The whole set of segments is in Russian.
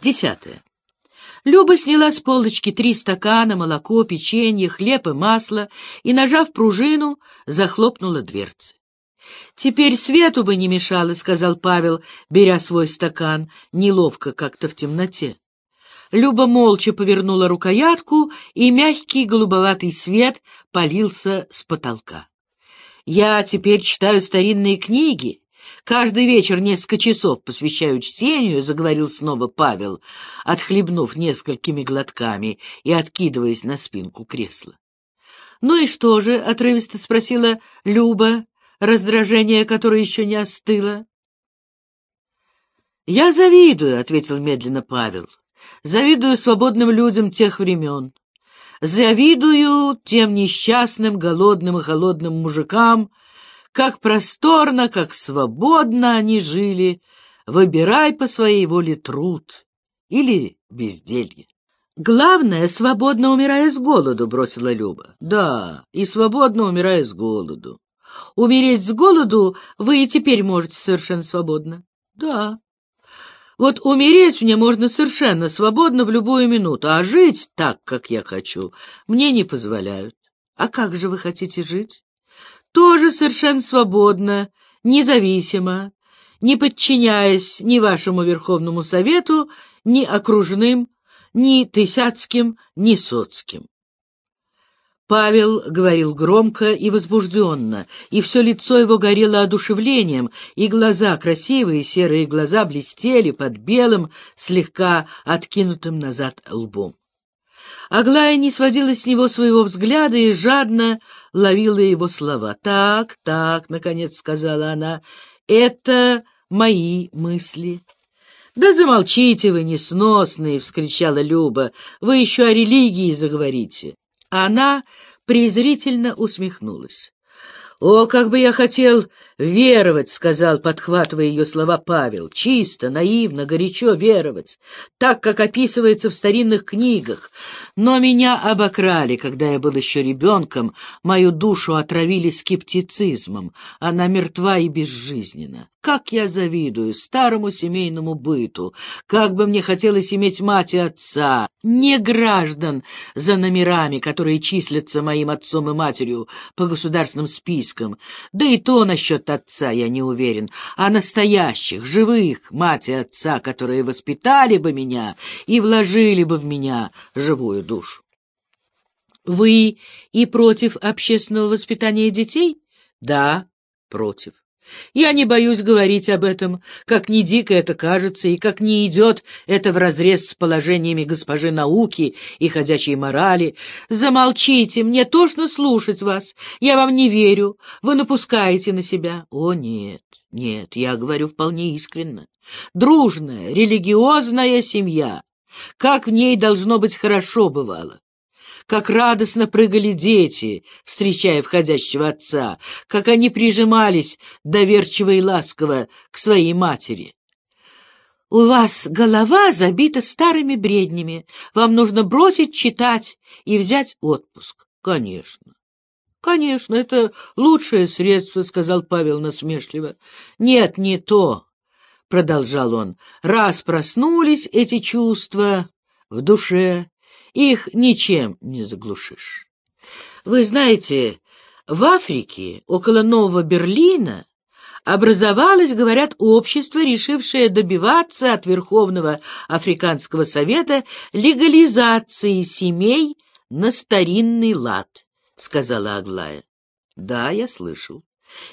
Десятое. Люба сняла с полочки три стакана, молоко, печенье, хлеб и масло и, нажав пружину, захлопнула дверцы. «Теперь свету бы не мешало», — сказал Павел, беря свой стакан, неловко как-то в темноте. Люба молча повернула рукоятку, и мягкий голубоватый свет полился с потолка. «Я теперь читаю старинные книги. Каждый вечер несколько часов посвящаю чтению», — заговорил снова Павел, отхлебнув несколькими глотками и откидываясь на спинку кресла. «Ну и что же?» — отрывисто спросила Люба, раздражение которое еще не остыло. «Я завидую», — ответил медленно Павел. «Завидую свободным людям тех времен. Завидую тем несчастным, голодным и холодным мужикам, как просторно, как свободно они жили. Выбирай по своей воле труд или безделье». «Главное, свободно умирая с голоду», — бросила Люба. «Да, и свободно умирая с голоду. Умереть с голоду вы и теперь можете совершенно свободно. Да. Вот умереть мне можно совершенно свободно в любую минуту, а жить так, как я хочу, мне не позволяют. А как же вы хотите жить? Тоже совершенно свободно, независимо, не подчиняясь ни вашему Верховному Совету, ни окружным, ни Тысяцким, ни Соцким. Павел говорил громко и возбужденно, и все лицо его горело одушевлением, и глаза, красивые серые глаза, блестели под белым, слегка откинутым назад лбом. Аглая не сводила с него своего взгляда и жадно ловила его слова. «Так, так», — наконец сказала она, — «это мои мысли». «Да замолчите вы, несносные!» — вскричала Люба. «Вы еще о религии заговорите». Она презрительно усмехнулась. «О, как бы я хотел веровать!» — сказал, подхватывая ее слова Павел. «Чисто, наивно, горячо веровать, так, как описывается в старинных книгах. Но меня обокрали, когда я был еще ребенком, мою душу отравили скептицизмом, она мертва и безжизненна. Как я завидую старому семейному быту, как бы мне хотелось иметь мать и отца, не граждан за номерами, которые числятся моим отцом и матерью по государственным спискам, да и то насчет отца я не уверен, а настоящих, живых, мать и отца, которые воспитали бы меня и вложили бы в меня живую душу. Вы и против общественного воспитания детей? Да, против. Я не боюсь говорить об этом, как ни дико это кажется, и как не идет это вразрез с положениями госпожи науки и ходячей морали. Замолчите, мне тошно слушать вас. Я вам не верю. Вы напускаете на себя. О, нет, нет, я говорю вполне искренно. Дружная, религиозная семья. Как в ней должно быть хорошо бывало как радостно прыгали дети, встречая входящего отца, как они прижимались доверчиво и ласково к своей матери. «У вас голова забита старыми бреднями. Вам нужно бросить читать и взять отпуск». «Конечно». «Конечно, это лучшее средство», — сказал Павел насмешливо. «Нет, не то», — продолжал он. «Раз проснулись эти чувства в душе, их ничем не заглушишь. Вы знаете, в Африке, около Нового Берлина, образовалось, говорят, общество, решившее добиваться от Верховного Африканского Совета легализации семей на старинный лад, — сказала Аглая. — Да, я слышал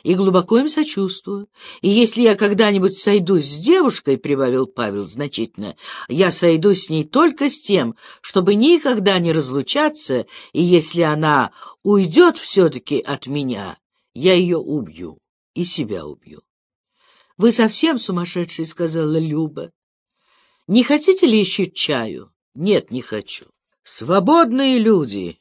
и глубоко им сочувствую. И если я когда-нибудь сойдусь с девушкой, — прибавил Павел значительно, — я сойдусь с ней только с тем, чтобы никогда не разлучаться, и если она уйдет все-таки от меня, я ее убью и себя убью. — Вы совсем сумасшедший, — сказала Люба. — Не хотите ли еще чаю? — Нет, не хочу. Свободные люди,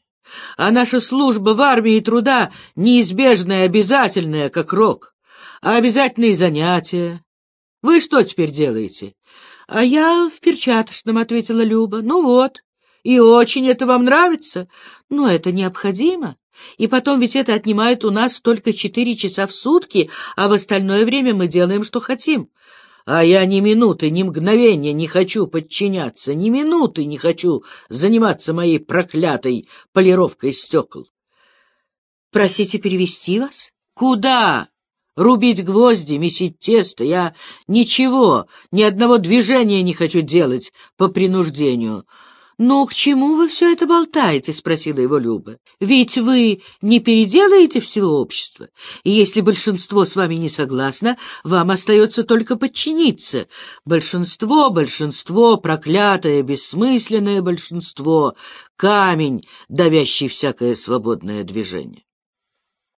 а наша служба в армии труда неизбежная, обязательная, как рок. А обязательные занятия. Вы что теперь делаете? — А я в перчаточном, — ответила Люба. — Ну вот. И очень это вам нравится? Но это необходимо. И потом ведь это отнимает у нас только четыре часа в сутки, а в остальное время мы делаем, что хотим. А я ни минуты, ни мгновения не хочу подчиняться, ни минуты не хочу заниматься моей проклятой полировкой стекол. Просите перевести вас? Куда? Рубить гвозди, месить тесто. Я ничего, ни одного движения не хочу делать по принуждению. «Ну, к чему вы все это болтаете?» — спросила его Люба. «Ведь вы не переделаете всего общества, и если большинство с вами не согласно, вам остается только подчиниться. Большинство, большинство, проклятое, бессмысленное большинство, камень, давящий всякое свободное движение».